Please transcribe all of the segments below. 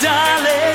darling.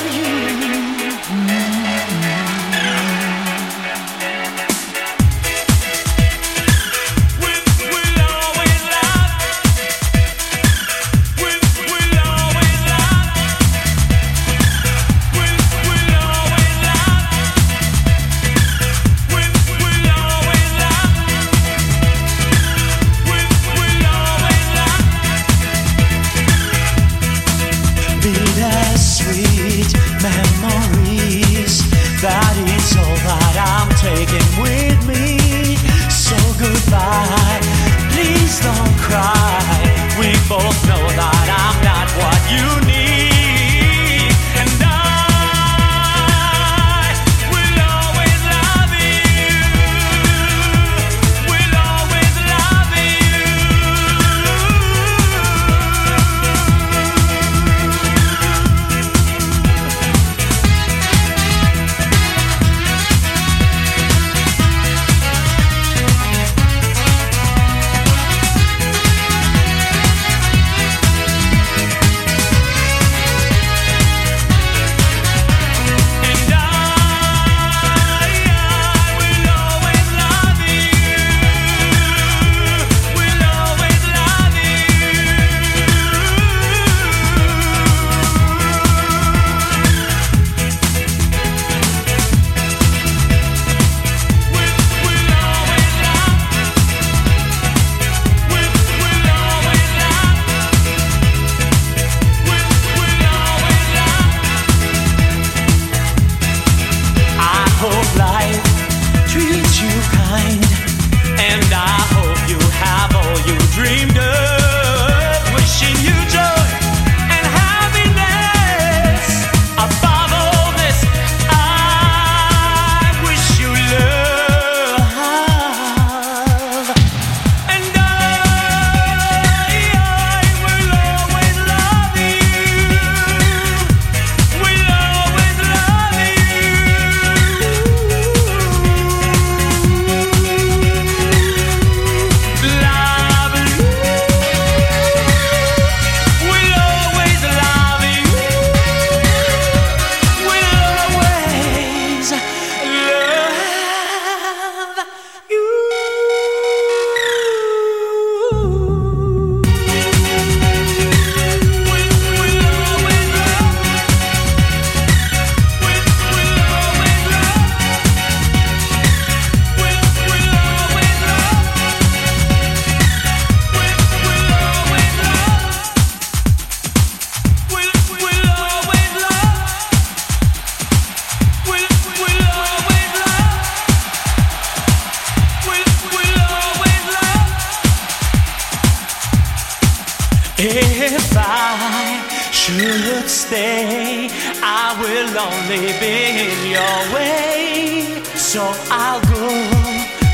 If I should stay, I will only be in your way. So I'll go,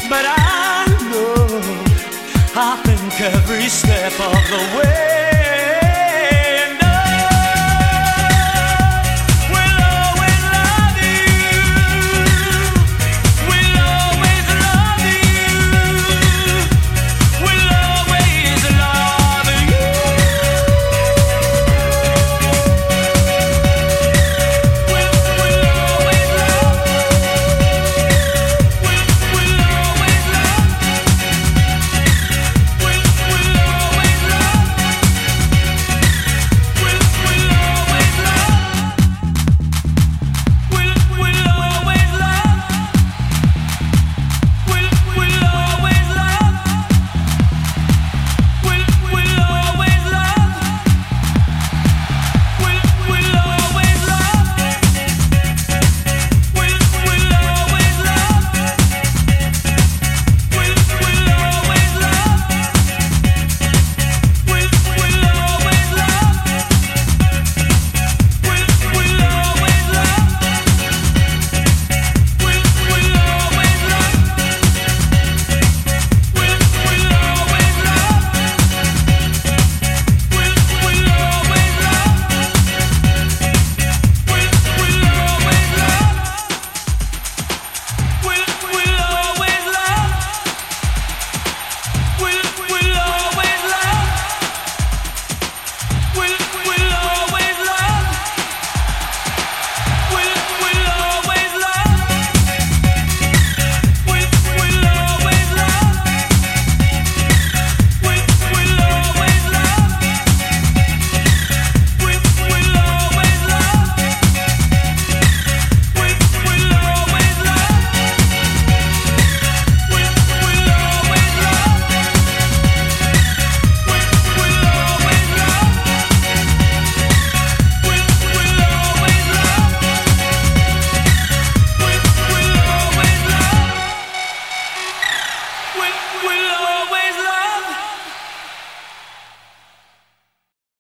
but I know I think every step of the way.